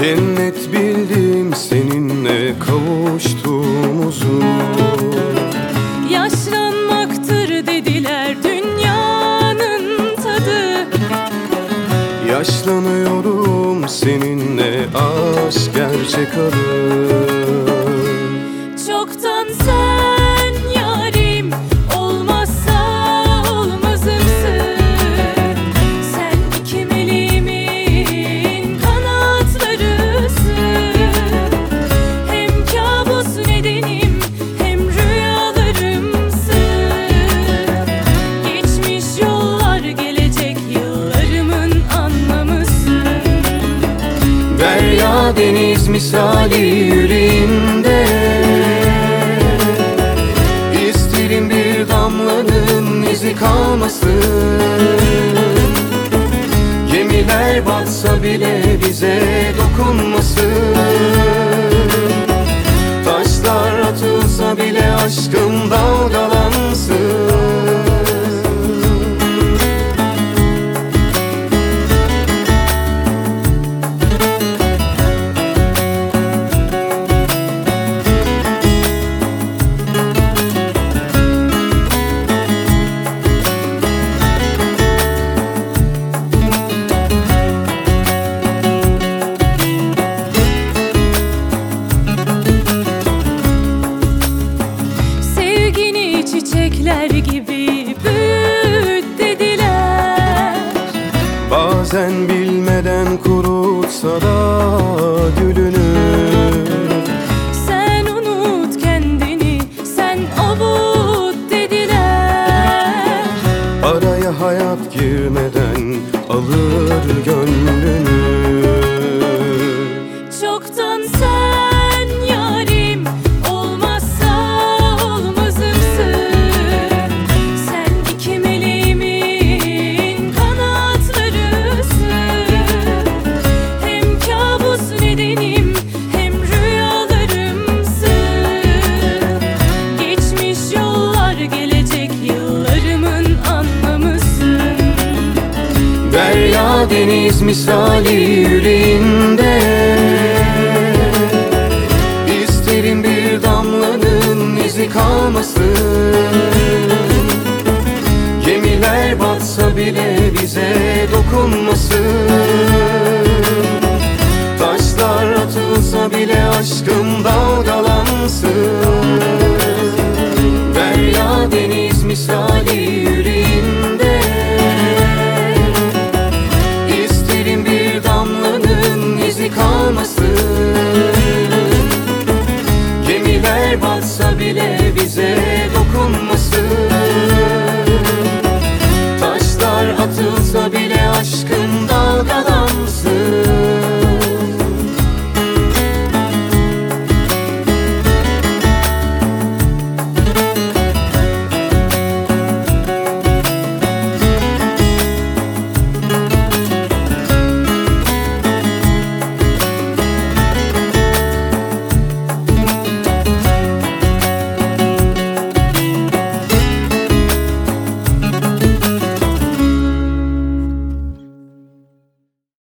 Cennet bildim seninle kavuştuğumuzu. Yaşlanmaktır dediler dünyanın tadı. Yaşlanıyorum seninle aşk gerçek adı. Deniz misali yüreğimde. İsterim bir damlanın izi kalmasın. Gemiler batsa bile bize girmeden alır gönlünü Derya deniz misali yüreğinde. İsterim bir damlanın izi kalmasın. Gemiler batsa bile bize dokunmasın. Taşlar atılsa bile aşkım bize dokunmasın